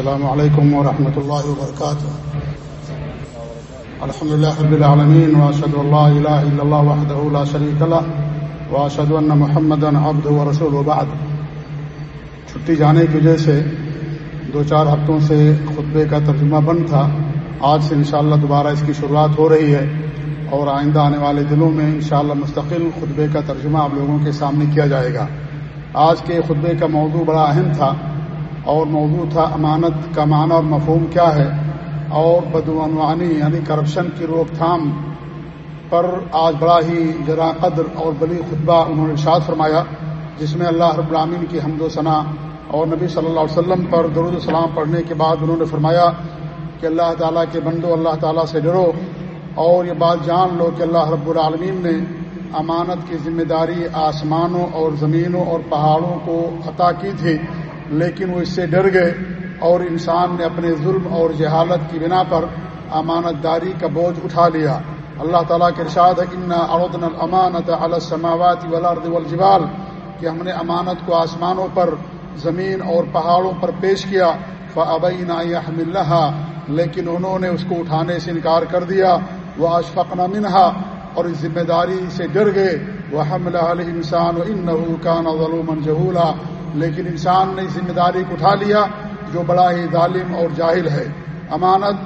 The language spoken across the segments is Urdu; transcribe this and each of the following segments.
السلام علیکم ورحمۃ اللہ وبرکاتہ الحمد لله رب العالمين واشهد ان لا اله الا الله وحده لا شريك له واشهد ان محمدا عبده ورسوله وبعد چھٹی جانے کی وجہ سے دو چار ہفتوں سے خطبے کا ترجمہ بند تھا۔ آج سے انشاءاللہ دوبارہ اس کی شروعات ہو رہی ہے اور آئندہ آنے والے دنوں میں انشاءاللہ مستقل خطبے کا ترجمہ آپ لوگوں کے سامنے کیا جائے گا۔ آج کے خطبے کا موضوع بڑا اہم تھا۔ اور موضوع تھا امانت کا معنی اور مفہوم کیا ہے اور بدعنوانی یعنی کرپشن کی روک تھام پر آج بڑا ہی جرا قدر اور بلی خطبہ انہوں نے ارشاد فرمایا، جس میں اللہ رب العامین کی حمد و ثناء اور نبی صلی اللہ علیہ وسلم پر درود السلام پڑھنے کے بعد انہوں نے فرمایا کہ اللہ تعالیٰ کے بندو اللہ تعالیٰ سے ڈرو اور یہ بات جان لو کہ اللہ رب العالمین نے امانت کی ذمہ داری آسمانوں اور زمینوں اور پہاڑوں کو عطا کی تھی۔ لیکن وہ اس سے ڈر گئے اور انسان نے اپنے ظلم اور جہالت کی بنا پر امانت داری کا بوجھ اٹھا لیا۔ اللہ تعالیٰ کے ارشاد ان اردن الامانت السماوات والارض والجبال کہ ہم نے امانت کو آسمانوں پر، زمین اور پہاڑوں پر پیش کیا۔ فابین يحمل اللہ لیکن انہوں نے اس کو اٹھانے سے انکار کر دیا۔ وہ اشفقنا منہا اور اس ذمہ داری سے ڈر گئے۔ وہ حمل انسان و ان کا نظلوم جہولا لیکن انسان نے ذمہ داری کو اٹھا لیا جو بڑا ہی ظالم اور جاہل ہے۔ امانت،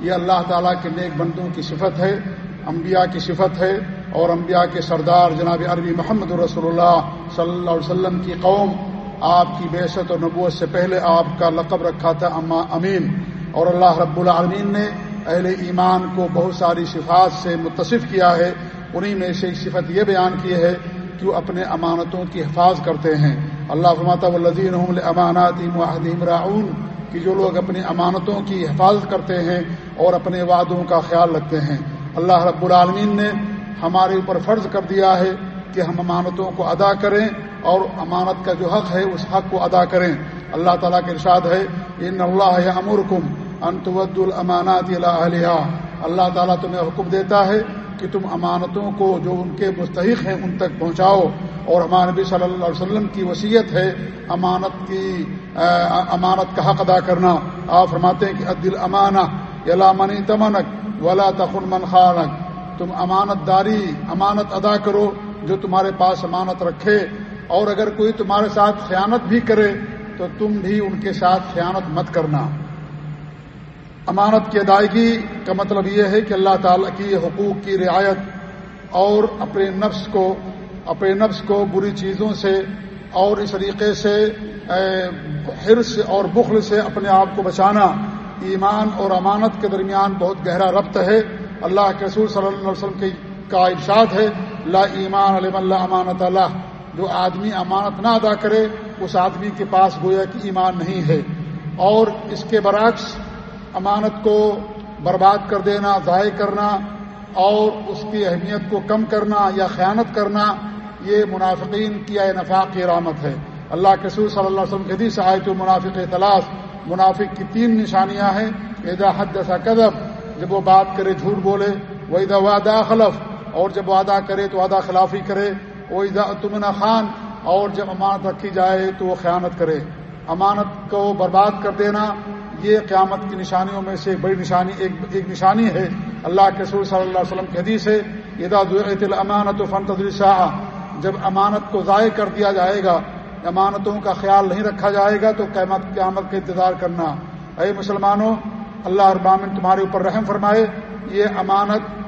یہ اللہ تعالیٰ کے نیک بندوں کی صفت ہے، انبیاء کی صفت ہے اور انبیاء کے سردار جناب عربی محمد رسول اللہ صلی اللہ علیہ وسلم کی قوم، آپ کی بیست اور نبوت سے پہلے آپ کا لقب رکھا تھا اما امین۔ اور اللہ رب العالمین نے اہل ایمان کو بہت ساری صفات سے متصف کیا ہے۔ انہی میں سے صفت یہ بیان کی ہے کہ وہ اپنے امانتوں کی حفاظ کرتے ہیں۔ اللہ فرماتا والذین هم لاماناتهم وعهدهم راعون کہ جو لوگ اپنی امانتوں کی حفاظت کرتے ہیں اور اپنے وعدوں کا خیال رکھتے ہیں۔ اللہ رب العالمین نے ہمارے اوپر فرض کر دیا ہے کہ ہم امانتوں کو ادا کریں اور امانت کا جو حق ہے اس حق کو ادا کریں۔ اللہ تعالیٰ کے ارشاد ہے ان اللہ امرکم انتود الامانات الہلیہ اللہ تعالیٰ تمہیں حکم دیتا ہے کہ تم امانتوں کو جو ان کے مستحق ہیں ان تک پہنچاؤ۔ اور ہمارے نبی صلی اللہ علیہ وسلم کی وصیت ہے امانت کی امانت کا حق ادا کرنا۔ آپ فرماتے ہیں کہ عدل امانہ یلا منی تمنک، ولا تخن من خانک۔ تم امانت داری، امانت ادا کرو جو تمہارے پاس امانت رکھے۔ اور اگر کوئی تمہارے ساتھ خیانت بھی کرے تو تم بھی ان کے ساتھ خیانت مت کرنا۔ امانت کی ادائیگی کا مطلب یہ ہے کہ اللہ تعالیٰ کی حقوق کی رعایت اور اپنے نفس کو، اپنے نفس کو بری چیزوں سے اور اس طریقے سے حرص اور بخل سے اپنے آپ کو بچانا ایمان اور امانت کے درمیان بہت گہرا ربط ہے۔ اللہ کے رسول صلی اللہ علیہ وسلم کا ارشاد ہے، لا ایمان علیہ اللہ امانت اللہ جو آدمی امانت نہ ادا کرے، اس آدمی کے پاس گویا کہ ایمان نہیں ہے۔ اور اس کے برعکس امانت کو برباد کر دینا، ضائع کرنا اور اس کی اہمیت کو کم کرنا یا خیانت کرنا، یہ منافقین کی نفاق کی علامت ہے۔ اللہ کے سور صلی اللہ علیہ وسلم حدیث آئے تو منافق تلاش، منافق کی تین نشانیاں ہیں۔ ادا حد جیسا قدب جب وہ بات کرے جھوٹ بولے وہ ادا وعدہ خلف، اور جب وعدہ کرے تو وعدہ خلافی کرے۔ وہ ادا تمنا خان، اور جب امانت رکھی جائے تو وہ خیانت کرے۔ امانت کو برباد کر دینا یہ قیامت کی نشانیوں میں سے بڑی نشانی، ایک ایک نشانی ہے۔ اللہ کے سور صلی اللہ علیہ وسلم کی حدیث ہے ادا امانت و فن تدریسہ جب امانت کو ضائع کر دیا جائے گا، امانتوں کا خیال نہیں رکھا جائے گا، تو قیامت قیامت کا انتظار کرنا۔ اے مسلمانوں، اللہ ابامن تمہارے اوپر رحم فرمائے، یہ امانت،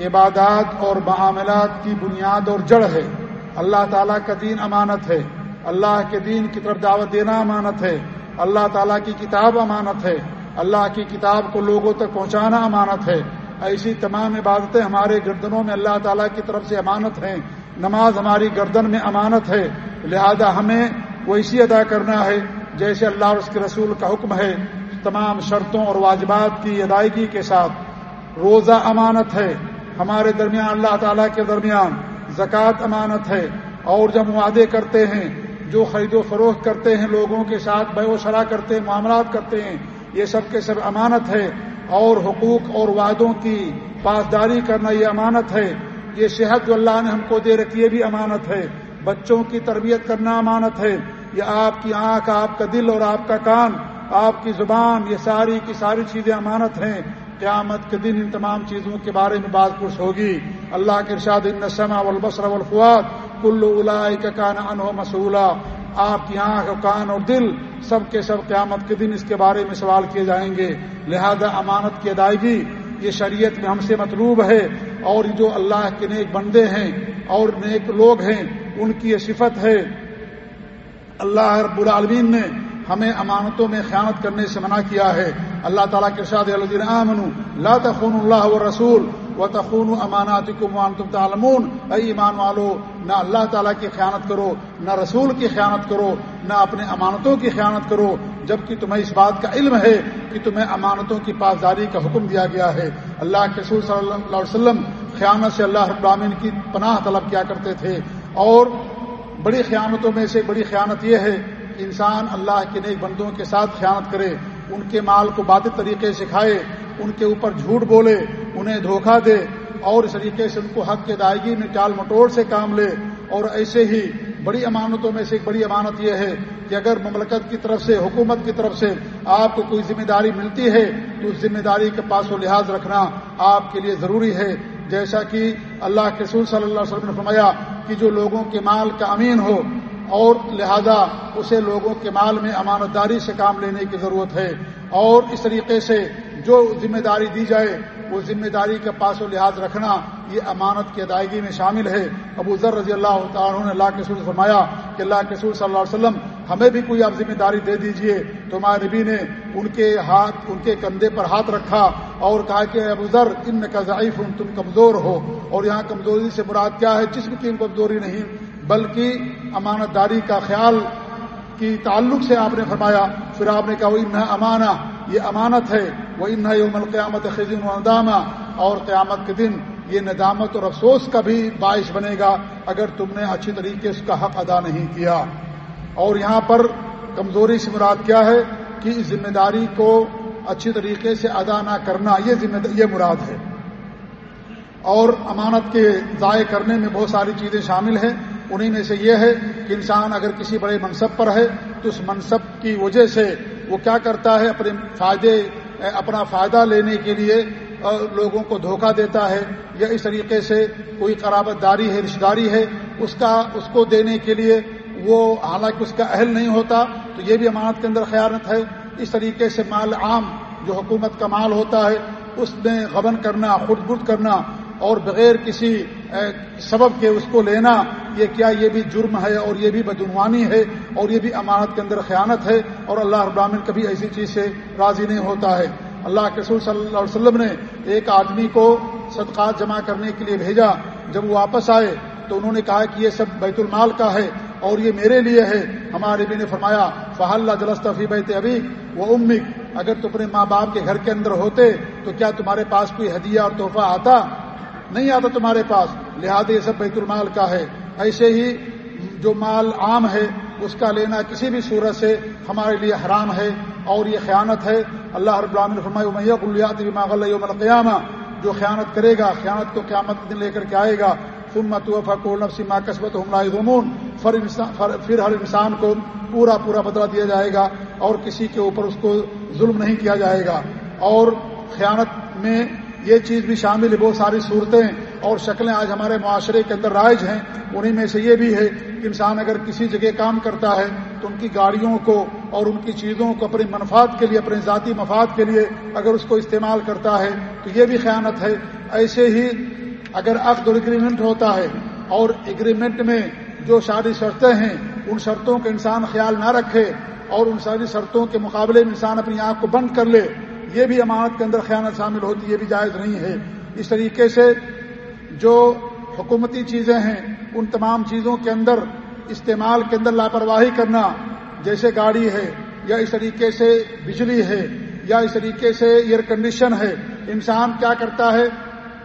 عبادات اور معاملات کی بنیاد اور جڑ ہے۔ اللہ تعالیٰ کا دین امانت ہے۔ اللہ کے دین کی طرف دعوت دینا امانت ہے۔ اللہ تعالیٰ کی کتاب امانت ہے۔ اللہ کی کتاب کو لوگوں تک پہنچانا امانت ہے۔ ایسی تمام عبادتیں ہمارے گردنوں میں اللہ تعالیٰ کی طرف سے امانت ہیں۔ نماز ہماری گردن میں امانت ہے۔ لہذا ہمیں وہ اسی ادا کرنا ہے۔ جیسے اللہ اور اس کے رسول کا حکم ہے، تمام شرطوں اور واجبات کی ادائیگی کے ساتھ۔ روزہ امانت ہے۔ ہمارے درمیان، اللہ تعالیٰ کے درمیان زکوٰۃ امانت ہے۔ اور جب وعدے کرتے ہیں جو خرید و فروخت کرتے ہیں لوگوں کے ساتھ، بے و شرح کرتے ہیں معاملات کرتے ہیں، یہ سب کے سب امانت ہے اور حقوق اور وعدوں کی پاسداری کرنا یہ امانت ہے۔ یہ صحت جو اللہ نے ہم کو دے رکھی ہے بھی امانت ہے۔ بچوں کی تربیت کرنا امانت ہے۔ یہ آپ کی آنکھ، آپ کا دل اور آپ کا کان، آپ کی زبان، یہ ساری کی ساری چیزیں امانت ہیں۔ قیامت کے دن ان تمام چیزوں کے بارے میں بات پرس ہوگی۔ اللہ کے ارشاد النسما والبصر والفواد کلو الا کان انو مسولہ آپ کی آنکھ، کان اور دل سب کے سب قیامت کے دن اس کے بارے میں سوال کیے جائیں گے۔ لہذا امانت کی ادائیگی یہ شریعت میں ہم سے مطلوب ہے۔ اور جو اللہ کے نیک بندے ہیں اور نیک لوگ ہیں، ان کی یہ صفت ہے۔ اللہ رب العالمین نے ہمیں امانتوں میں خیانت کرنے سے منع کیا ہے۔ اللہ تعالیٰ کے شاد لا تخون اللہ و رسول و تخون امانات تم تعلمون۔ اے ایمان والو، نہ اللہ تعالیٰ کی خیانت کرو، نہ رسول کی خیانت کرو، نہ اپنے امانتوں کی خیانت کرو، جبکہ تمہیں اس بات کا علم ہے کہ تمہیں امانتوں کی پاسداری کا حکم دیا گیا ہے۔ اللہ کے رسول صلی اللہ علیہ وسلم خیانت سے اللہ ابراہین کی پناہ طلب کیا کرتے تھے۔ اور بڑی خیانتوں میں سے بڑی خیانت یہ ہے کہ انسان اللہ کے نیک بندوں کے ساتھ خیانت کرے، ان کے مال کو بات طریقے سے کھائے، ان کے اوپر جھوٹ بولے انہیں دھوکہ دے اور اس طریقے سے ان کو حق کے دائیگی میں ٹال مٹوڑ سے کام لے اور ایسے ہی بڑی امانتوں میں سے ایک بڑی امانت یہ ہے کہ اگر مملکت کی طرف سے، حکومت کی طرف سے آپ کو کوئی ذمہ داری ملتی ہے تو اس ذمہ داری کے پاس و لحاظ رکھنا آپ کے لیے ضروری ہے۔ جیسا کہ اللہ کے رسول صلی اللہ علیہ وسلم نے فرمایا کہ جو لوگوں کے مال کا امین ہو اور لہذا اسے لوگوں کے مال میں امانت داری سے کام لینے کی ضرورت ہے۔ اور اس طریقے سے جو ذمہ داری دی جائے وہ ذمہ داری کا پاس و لحاظ رکھنا یہ امانت کی ادائیگی میں شامل ہے۔ ابو ذر رضی اللہ تعالیٰ نے اللہ کے سور فرمایا کہ اللہ کے سور صلی اللہ علیہ وسلم، ہمیں بھی کوئی آپ ذمہ داری دے دیجیے۔ تو ہمارے نبی نے ان کے ہاتھ، ان کے کندھے پر ہاتھ رکھا اور کہا کہ ابو ذر ان کا ضعیف ہوں تم کمزور ہو۔ اور یہاں کمزوری سے مراد کیا ہے؟ جسم کی کمزوری نہیں، بلکہ امانت داری کا خیال کی تعلق سے آپ نے فرمایا۔ پھر آپ نے کہا وہ امانہ یہ امانت ہے۔ وہ ان یوم القیامت خزین و ندامہ اور قیامت کے دن یہ ندامت اور افسوس کا بھی باعث بنے گا اگر تم نے اچھی طریقے سے اس کا حق ادا نہیں کیا۔ اور یہاں پر کمزوری سے مراد کیا ہے کہ اس ذمہ داری کو اچھی طریقے سے ادا نہ کرنا، یہ ذمہ یہ مراد ہے۔ اور امانت کے ضائع کرنے میں بہت ساری چیزیں شامل ہیں۔ انہیں میں سے یہ ہے کہ انسان اگر کسی بڑے منصب پر ہے تو اس منصب کی وجہ سے وہ کیا کرتا ہے، اپنے فائدے اپنا فائدہ لینے کے لیے لوگوں کو دھوکہ دیتا ہے یا اس طریقے سے کوئی قرابت داری ہے رشتے داری ہے، اس کا، اس کو دینے کے لیے وہ حالانکہ اس کا اہل نہیں ہوتا، تو یہ بھی امانت کے اندر خیانت ہے۔ اس طریقے سے مال عام جو حکومت کا مال ہوتا ہے، اس میں غبن کرنا خود گرد کرنا اور بغیر کسی سبب کے اس کو لینا یہ کیا، یہ بھی جرم ہے اور یہ بھی بدعنوانی ہے اور یہ بھی امانت کے اندر خیانت ہے اور اللہ ابراہین کبھی ایسی چیز سے راضی نہیں ہوتا ہے۔ اللہ کے رسول صلی اللہ علیہ وسلم نے ایک آدمی کو صدقات جمع کرنے کے لیے بھیجا۔ جب وہ واپس آئے تو انہوں نے کہا کہ یہ سب بیت المال کا ہے اور یہ میرے لیے ہے۔ ہمارے بھی نے فرمایا فہل جلستفی بیت ابھی وہ امک اگر تم اپنے ماں باپ کے گھر کے اندر ہوتے تو کیا تمہارے پاس کوئی ہدیہ اور تحفہ آتا؟ نہیں آتا تمہارے پاس۔ لہٰذا یہ سب بیت المال کا ہے۔ ایسے ہی جو مال عام ہے، اس کا لینا کسی بھی صورت سے ہمارے لیے حرام ہے اور یہ خیانت ہے۔ اللہ رب العالمین یوم القیامہ جو خیانت کرے گا، خیانت کو قیامت دن لے کر کے آئے گا۔ فمت و نفسی ما قسمت حملہ غمون پھر ہر انسان کو پورا پورا بدلا دیا جائے گا اور کسی کے اوپر اس کو ظلم نہیں کیا جائے گا۔ اور خیانت میں یہ چیز بھی شامل ہے، بہت ساری صورتیں اور شکلیں آج ہمارے معاشرے کے اندر رائج ہیں۔ انہیں میں سے یہ بھی ہے کہ انسان اگر کسی جگہ کام کرتا ہے تو ان کی گاڑیوں کو اور ان کی چیزوں کو اپنے منفاد کے لیے اپنے ذاتی مفاد کے لیے اگر اس کو استعمال کرتا ہے تو یہ بھی خیانت ہے۔ ایسے ہی اگر عقد اور اگریمنٹ ہوتا ہے اور اگریمنٹ میں جو ساری شرطیں ہیں، ان شرطوں کا انسان خیال نہ رکھے اور ان ساری شرطوں کے مقابلے میں انسان اپنی آنکھ کو بند کر لے یہ بھی امانت کے اندر خیانت شامل ہوتی، یہ بھی جائز نہیں ہے۔ اس طریقے سے جو حکومتی چیزیں ہیں، ان تمام چیزوں کے اندر استعمال کے اندر لاپرواہی کرنا، جیسے گاڑی ہے، یا اس طریقے سے بجلی ہے، یا اس طریقے سے ایئر کنڈیشن ہے، انسان کیا کرتا ہے؟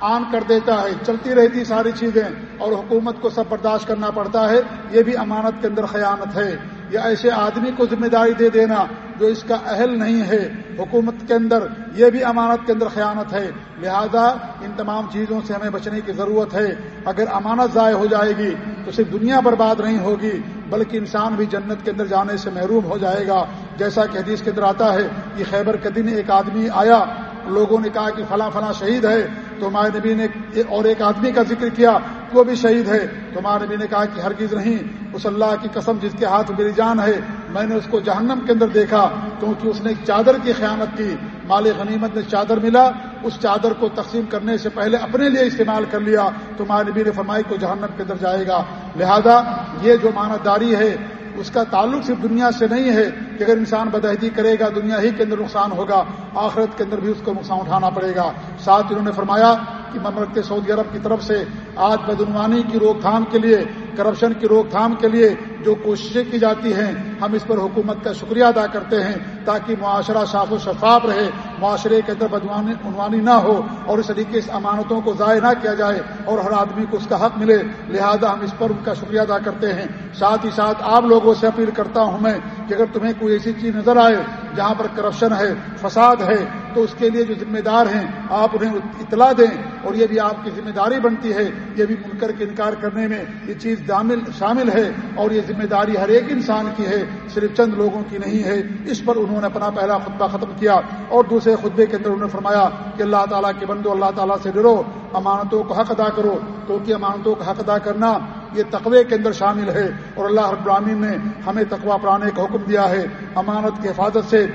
آن کر دیتا ہے، چلتی رہتی ساری چیزیں، اور حکومت کو سب برداشت کرنا پڑتا ہے۔ یہ بھی امانت کے اندر خیانت ہے۔ یا ایسے آدمی کو ذمہ داری دے دینا جو اس کا اہل نہیں ہے، حکومت کے اندر یہ بھی امانت کے اندر خیانت ہے۔ لہذا ان تمام چیزوں سے ہمیں بچنے کی ضرورت ہے۔ اگر امانت ضائع ہو جائے گی تو صرف دنیا برباد نہیں ہوگی، بلکہ انسان بھی جنت کے اندر جانے سے محروم ہو جائے گا۔ جیسا کہ حدیث کے اندر آتا ہے کہ خیبر کے دن ایک آدمی آیا، لوگوں نے کہا کہ فلاں فلاں شہید ہے۔ تو ہمارے نبی نے اور ایک آدمی کا ذکر کیا، وہ بھی شہید ہے۔ تو ہمارے نبی نے کہا کہ ہرگز نہیں اس اللہ کی قسم جس کے ہاتھ میری جان ہے، میں نے اس کو جہنم کے اندر دیکھا، کیونکہ اس نے ایک چادر کی خیانت کی۔ مال غنیمت نے چادر ملا، اس چادر کو تقسیم کرنے سے پہلے اپنے لیے استعمال کر لیا۔ تو نبی نے فرمائی کو جہنم کے اندر جائے گا۔ لہذا یہ جو مانداری ہے، اس کا تعلق صرف دنیا سے نہیں ہے کہ اگر انسان بدہدی کرے گا، دنیا ہی کے اندر نقصان ہوگا، آخرت کے اندر بھی اس کو نقصان اٹھانا پڑے گا۔ ساتھ انہوں نے فرمایا کی مملکت سعودی عرب کی طرف سے آج بدعنوانی کی روک تھام کے لیے، کرپشن کی روک تھام کے لیے جو کوششیں کی جاتی ہیں، ہم اس پر حکومت کا شکریہ ادا کرتے ہیں تاکہ معاشرہ صاف و شفاف رہے، معاشرے کے اندر بدعنوانی نہ ہو اور اس طریقے سے امانتوں کو ضائع نہ کیا جائے اور ہر آدمی کو اس کا حق ملے۔ لہذا ہم اس پر ان کا شکریہ ادا کرتے ہیں۔ ساتھ ہی ساتھ آپ لوگوں سے اپیل کرتا ہوں میں کہ اگر تمہیں کوئی ایسی چیز نظر آئے جہاں پر کرپشن ہے، فساد ہے، تو اس کے لیے جو ذمہ دار ہیں، آپ انہیں اطلاع دیں اور یہ بھی آپ کی ذمہ داری بنتی ہے یہ بھی منکر کے انکار کرنے میں یہ چیز شامل ہے اور یہ ذمہ داری ہر ایک انسان کی ہے، صرف چند لوگوں کی نہیں ہے۔ اس پر انہوں نے اپنا پہلا خطبہ ختم کیا۔ اور دوسرے خطبے کے اندر انہوں نے فرمایا کہ اللہ تعالیٰ کے بندو، اللہ تعالیٰ سے ڈرو، امانتوں کو حق ادا کرو۔ کیونکہ امانتوں کا حق ادا کرنا یہ تقوی کے اندر شامل ہے۔ اور اللہ رب العالمین نے ہمیں تقوی پرانے کا حکم دیا ہے۔ امانت کی حفاظت سے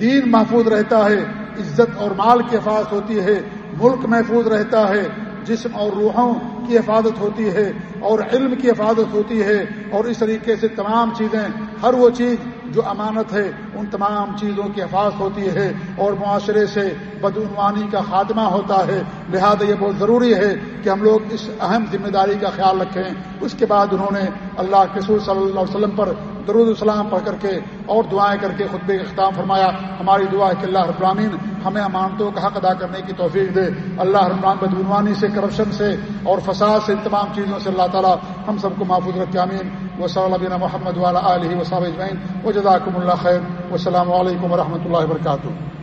دین محفوظ رہتا ہے۔ عزت اور مال کی حفاظت ہوتی ہے۔ ملک محفوظ رہتا ہے۔ جسم اور روحوں کی حفاظت ہوتی ہے۔ اور علم کی حفاظت ہوتی ہے۔ اور اس طریقے سے تمام چیزیں، ہر وہ چیز جو امانت ہے، ان تمام چیزوں کی حفاظت ہوتی ہے اور معاشرے سے بدعنوانی کا خاتمہ ہوتا ہے۔ لہذا یہ بہت ضروری ہے کہ ہم لوگ اس اہم ذمہ داری کا خیال رکھیں۔ اس کے بعد انہوں نے اللہ کے صلی اللہ علیہ وسلم پر درود السلام پڑھ کر کے اور دعائیں کر کے خطبے کا اختتام فرمایا۔ ہماری دعا ہے کہ اللہ ربرامین ہمیں امانتوں کا حق ادا کرنے کی توفیق دے۔ اللہ ربرام بدعنوانی سے کرپشن سے اور فساد سے، ان تمام چیزوں سے اللہ تعالیٰ ہم سب کو محفوظ رکھے۔ امین وصلی اللہ محمد والا علیہ وصاب اجمعین و جزاکم اللہ خیر السلام علیکم و رحمۃ اللہ وبرکاتہ